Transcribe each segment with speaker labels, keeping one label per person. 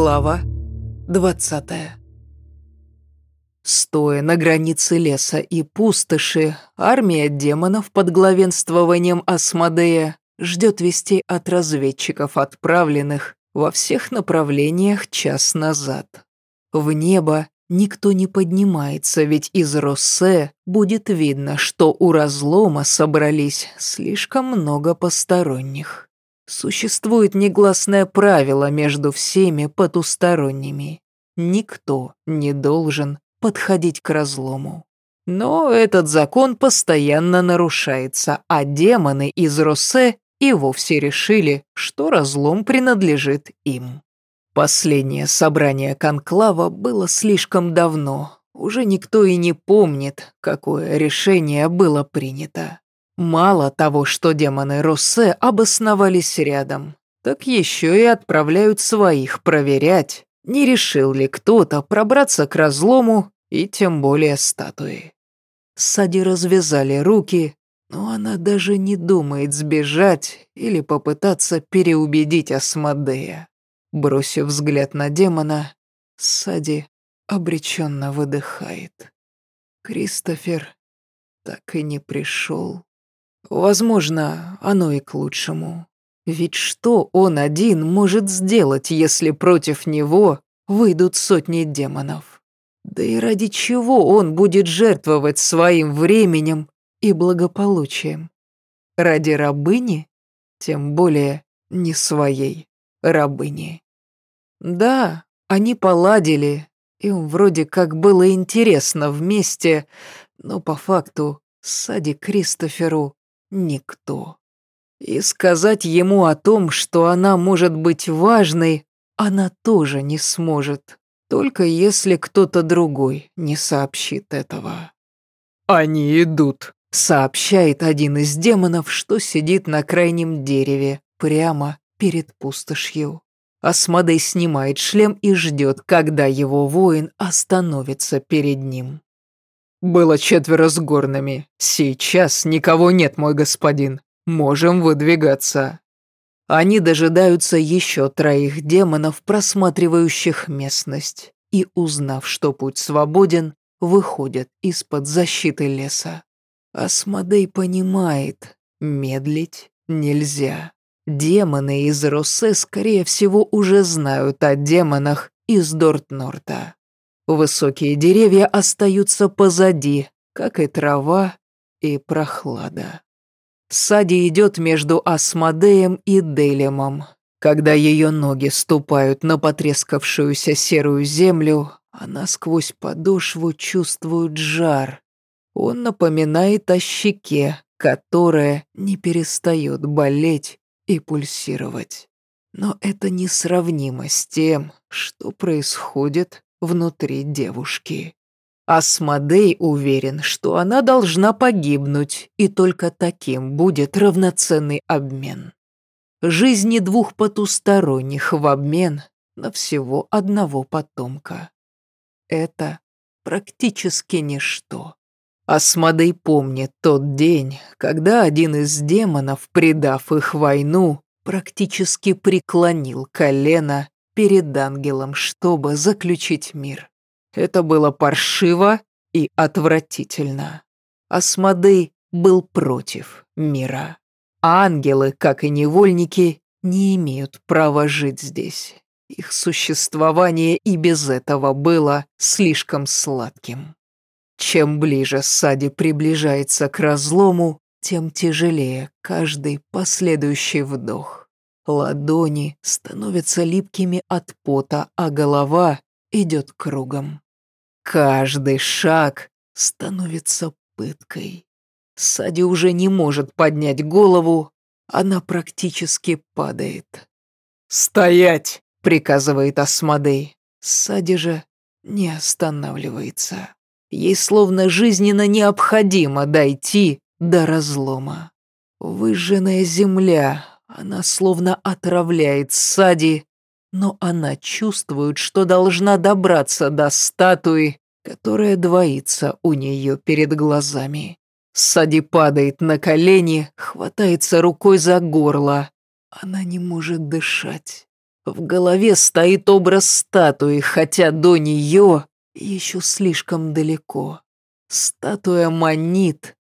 Speaker 1: Глава 20 Стоя на границе леса и пустоши, армия демонов под главенствованием Асмодея ждет вестей от разведчиков, отправленных во всех направлениях час назад. В небо никто не поднимается, ведь из Россе будет видно, что у разлома собрались слишком много посторонних. Существует негласное правило между всеми потусторонними. Никто не должен подходить к разлому. Но этот закон постоянно нарушается, а демоны из Росе и вовсе решили, что разлом принадлежит им. Последнее собрание конклава было слишком давно. Уже никто и не помнит, какое решение было принято. Мало того, что демоны Россе обосновались рядом, так еще и отправляют своих проверять, не решил ли кто-то пробраться к разлому и тем более статуи. Сади развязали руки, но она даже не думает сбежать или попытаться переубедить Асмодея. Бросив взгляд на демона, Сади обреченно выдыхает. Кристофер так и не пришел. Возможно, оно и к лучшему. Ведь что он один может сделать, если против него выйдут сотни демонов? Да и ради чего он будет жертвовать своим временем и благополучием? Ради рабыни? Тем более не своей рабыни. Да, они поладили, им вроде как было интересно вместе, но по факту Сади Кристоферу никто. И сказать ему о том, что она может быть важной, она тоже не сможет, только если кто-то другой не сообщит этого. «Они идут», — сообщает один из демонов, что сидит на крайнем дереве, прямо перед пустошью. Асмодей снимает шлем и ждет, когда его воин остановится перед ним. «Было четверо с горными. Сейчас никого нет, мой господин. Можем выдвигаться». Они дожидаются еще троих демонов, просматривающих местность, и, узнав, что путь свободен, выходят из-под защиты леса. Асмодей понимает, медлить нельзя. Демоны из Росе, скорее всего, уже знают о демонах из Дортнорта. Высокие деревья остаются позади, как и трава и прохлада. Сади идет между Асмодеем и Делемом. Когда ее ноги ступают на потрескавшуюся серую землю, она сквозь подошву чувствует жар. Он напоминает о щеке, которая не перестает болеть и пульсировать. Но это несравнимо с тем, что происходит внутри девушки. Асмодей уверен, что она должна погибнуть, и только таким будет равноценный обмен. Жизни двух потусторонних в обмен на всего одного потомка. Это практически ничто. Асмодей помнит тот день, когда один из демонов, предав их войну, практически преклонил колено перед ангелом, чтобы заключить мир. Это было паршиво и отвратительно. Асмодей был против мира. ангелы, как и невольники, не имеют права жить здесь. Их существование и без этого было слишком сладким. Чем ближе Сади приближается к разлому, тем тяжелее каждый последующий вдох. Ладони становятся липкими от пота, а голова идет кругом. Каждый шаг становится пыткой. Сади уже не может поднять голову, она практически падает. «Стоять!» — приказывает Асмодей. Сади же не останавливается. Ей словно жизненно необходимо дойти до разлома. Выжженная земля, она словно отравляет Сади, но она чувствует, что должна добраться до статуи, которая двоится у нее перед глазами. Сади падает на колени, хватается рукой за горло. Она не может дышать. В голове стоит образ статуи, хотя до нее еще слишком далеко. Статуя манит.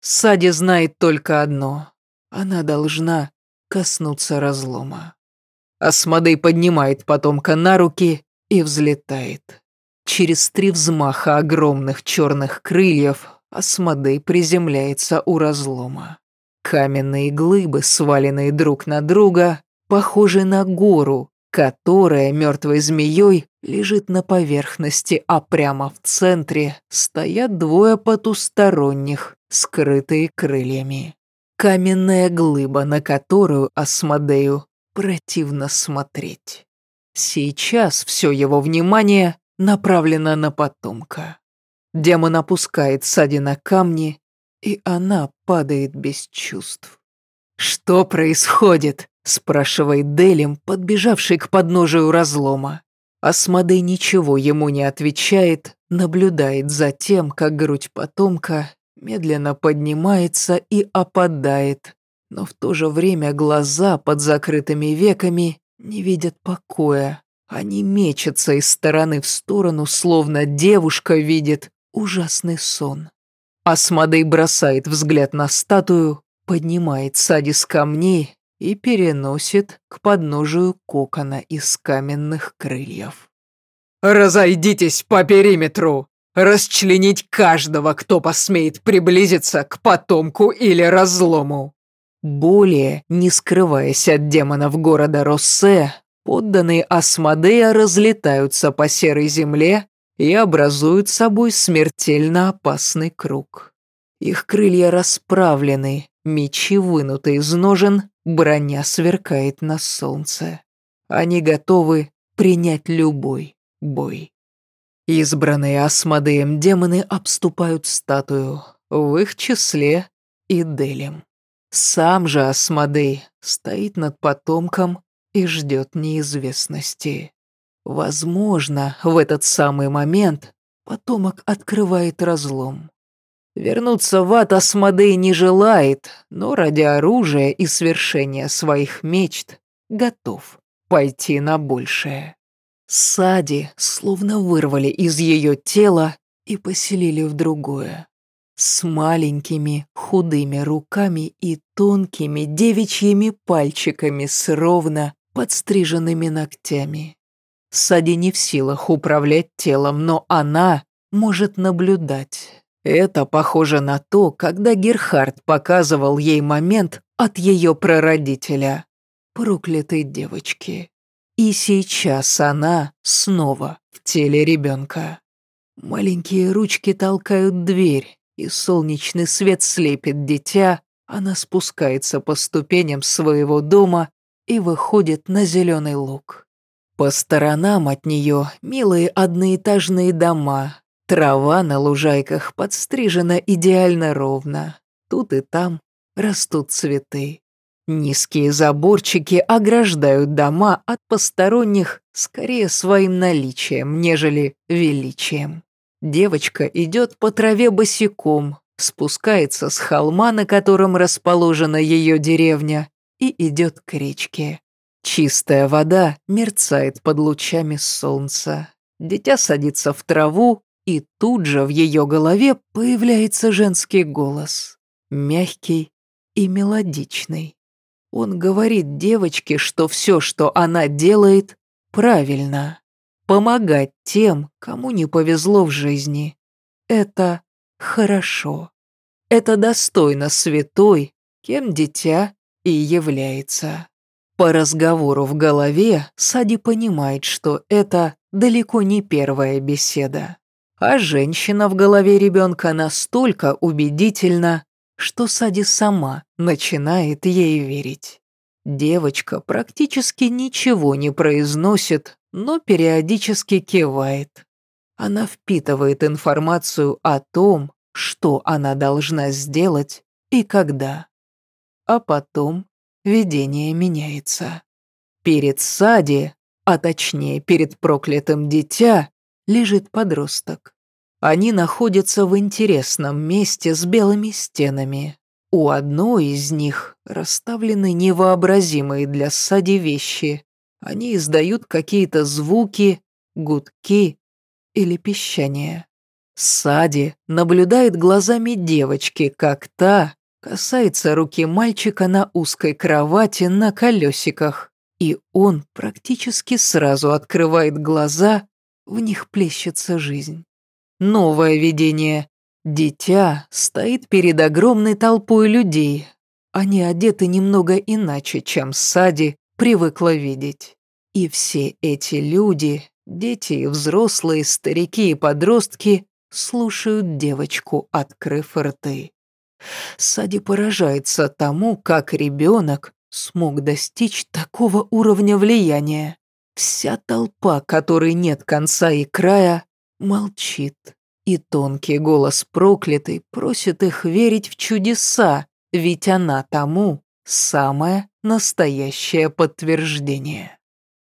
Speaker 1: Сади знает только одно. Она должна коснуться разлома. Асмодей поднимает потомка на руки и взлетает. Через три взмаха огромных черных крыльев Асмодей приземляется у разлома. Каменные глыбы, сваленные друг на друга, похожи на гору, которая мертвой змеей лежит на поверхности, а прямо в центре стоят двое потусторонних, скрытые крыльями. Каменная глыба, на которую Асмодею противно смотреть. Сейчас все его внимание направлено на потомка. Демон опускает Сади на камни, и она падает без чувств. «Что происходит?» – спрашивает Делим, подбежавший к подножию разлома. Асмодей ничего ему не отвечает, наблюдает за тем, как грудь потомка медленно поднимается и опадает, но в то же время глаза под закрытыми веками не видят покоя. Они мечутся из стороны в сторону, словно девушка видит ужасный сон. Асмодей бросает взгляд на статую, поднимает Сади с камней и переносит к подножию кокона из каменных крыльев. «Разойдитесь по периметру! Расчленить каждого, кто посмеет приблизиться к потомку или разлому!» Более, не скрываясь от демонов города Россе, подданные Асмодея разлетаются по серой земле и образуют собой смертельно опасный круг. Их крылья расправлены, мечи вынуты из ножен, броня сверкает на солнце. Они готовы принять любой бой. Избранные Асмодеем демоны обступают статую, в их числе и Делем. Сам же Асмодей стоит над потомком и ждет неизвестности. Возможно, в этот самый момент потомок открывает разлом. Вернуться в ад Асмодей не желает, но ради оружия и свершения своих мечт готов пойти на большее. Сади словно вырвали из ее тела и поселили в другое с маленькими худыми руками и тонкими девичьими пальчиками с ровно подстриженными ногтями. Сади не в силах управлять телом, но она может наблюдать. Это похоже на то, когда Герхард показывал ей момент от ее прародителя, проклятой девочки. И сейчас она снова в теле ребенка. Маленькие ручки толкают дверь, и солнечный свет слепит дитя, она спускается по ступеням своего дома и выходит на зеленый луг. По сторонам от нее милые одноэтажные дома, трава на лужайках подстрижена идеально ровно, тут и там растут цветы. Низкие заборчики ограждают дома от посторонних скорее своим наличием, нежели величием. Девочка идет по траве босиком, спускается с холма, на котором расположена ее деревня, и идет к речке. Чистая вода мерцает под лучами солнца. Дитя садится в траву, и тут же в ее голове появляется женский голос. Мягкий и мелодичный. Он говорит девочке, что все, что она делает, правильно. Помогать тем, кому не повезло в жизни. Это хорошо. Это достойно святой, кем дитя и является. По разговору в голове Сади понимает, что это далеко не первая беседа. А женщина в голове ребенка настолько убедительна, что Сади сама начинает ей верить. Девочка практически ничего не произносит, но периодически кивает. Она впитывает информацию о том, что она должна сделать и когда. А потом видение меняется. Перед Сади, а точнее перед проклятым дитя, лежит подросток. Они находятся в интересном месте с белыми стенами. У одной из них расставлены невообразимые для Сади вещи, Они издают какие-то звуки, гудки или пищание. Сади наблюдает глазами девочки, как та касается руки мальчика на узкой кровати на колесиках, и он практически сразу открывает глаза, в них плещется жизнь. Новое видение. Дитя стоит перед огромной толпой людей. Они одеты немного иначе, чем Сади привыкла видеть. И все эти люди, дети и взрослые, старики и подростки, слушают девочку, открыв рты. Сади поражается тому, как ребенок смог достичь такого уровня влияния. Вся толпа, которой нет конца и края, молчит. И тонкий голос проклятой просит их верить в чудеса, ведь она тому самое настоящее подтверждение.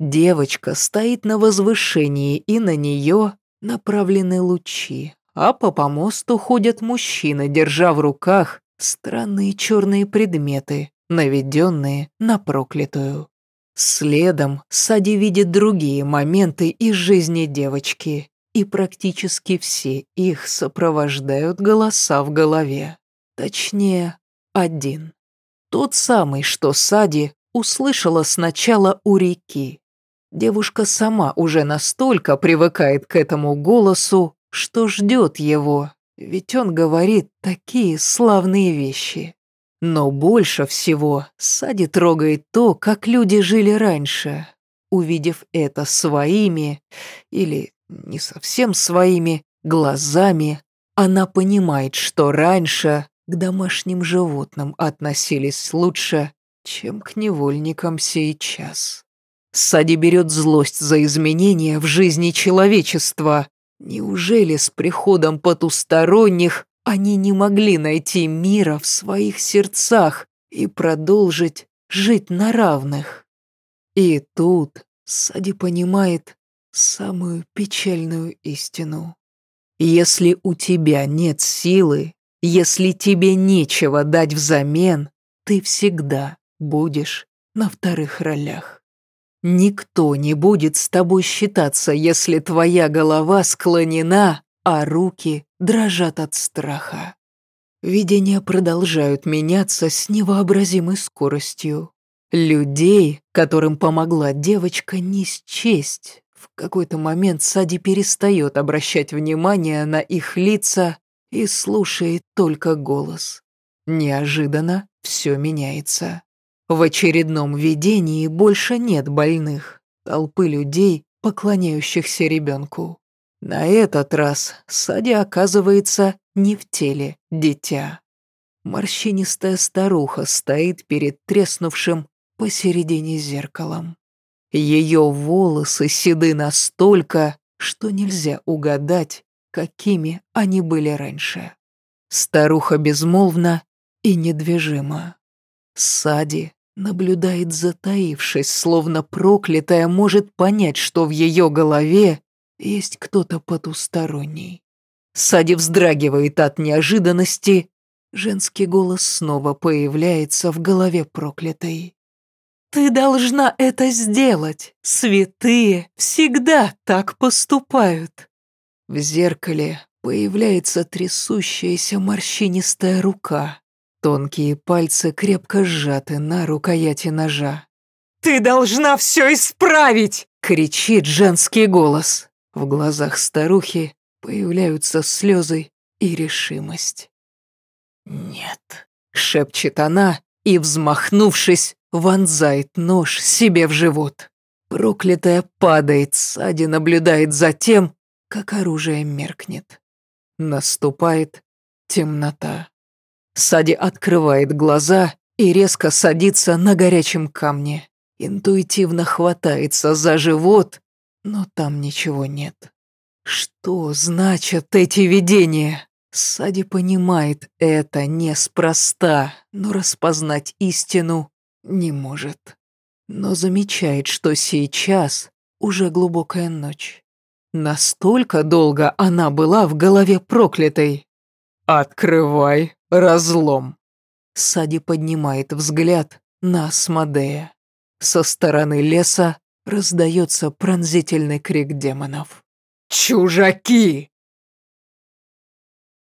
Speaker 1: Девочка стоит на возвышении, и на нее направлены лучи, а по помосту ходят мужчины, держа в руках странные черные предметы, наведенные на проклятую. Следом Сади видит другие моменты из жизни девочки, и практически все их сопровождают голоса в голове. Точнее, один. Тот самый, что Сади услышала сначала у реки. Девушка сама уже настолько привыкает к этому голосу, что ждет его, ведь он говорит такие славные вещи. Но больше всего Сади трогает то, как люди жили раньше. Увидев это своими, или не совсем своими, глазами, она понимает, что раньше к домашним животным относились лучше, чем к невольникам сейчас. Сади берет злость за изменения в жизни человечества. Неужели с приходом потусторонних они не могли найти мира в своих сердцах и продолжить жить на равных? И тут Сади понимает самую печальную истину. Если у тебя нет силы, если тебе нечего дать взамен, ты всегда будешь на вторых ролях. Никто не будет с тобой считаться, если твоя голова склонена, а руки дрожат от страха. Видения продолжают меняться с невообразимой скоростью. Людей, которым помогла девочка, не счесть. В какой-то момент Сади перестает обращать внимание на их лица и слушает только голос. Неожиданно все меняется. В очередном видении больше нет больных, толпы людей, поклоняющихся ребенку. На этот раз Сади оказывается не в теле дитя. Морщинистая старуха стоит перед треснувшим посередине зеркалом. Ее волосы седы настолько, что нельзя угадать, какими они были раньше. Старуха безмолвна и недвижима. Сади наблюдает затаившись, словно проклятая может понять, что в ее голове есть кто-то потусторонний. Сади вздрагивает от неожиданности. Женский голос снова появляется в голове проклятой. «Ты должна это сделать. Святые всегда так поступают». В зеркале появляется трясущаяся морщинистая рука. Тонкие пальцы крепко сжаты на рукояти ножа. «Ты должна все исправить!» — кричит женский голос. В глазах старухи появляются слезы и решимость. «Нет», — шепчет она и, взмахнувшись, вонзает нож себе в живот. Проклятая падает, Сади наблюдает за тем, как оружие меркнет. Наступает темнота. Сади открывает глаза и резко садится на горячем камне. Интуитивно хватается за живот, но там ничего нет. Что значат эти видения? Сади понимает, это неспроста, но распознать истину не может. Но замечает, что сейчас уже глубокая ночь. Настолько долго она была в голове проклятой. «Открывай разлом!» Сади поднимает взгляд на Асмодея. Со стороны леса раздается пронзительный крик демонов.
Speaker 2: «Чужаки!»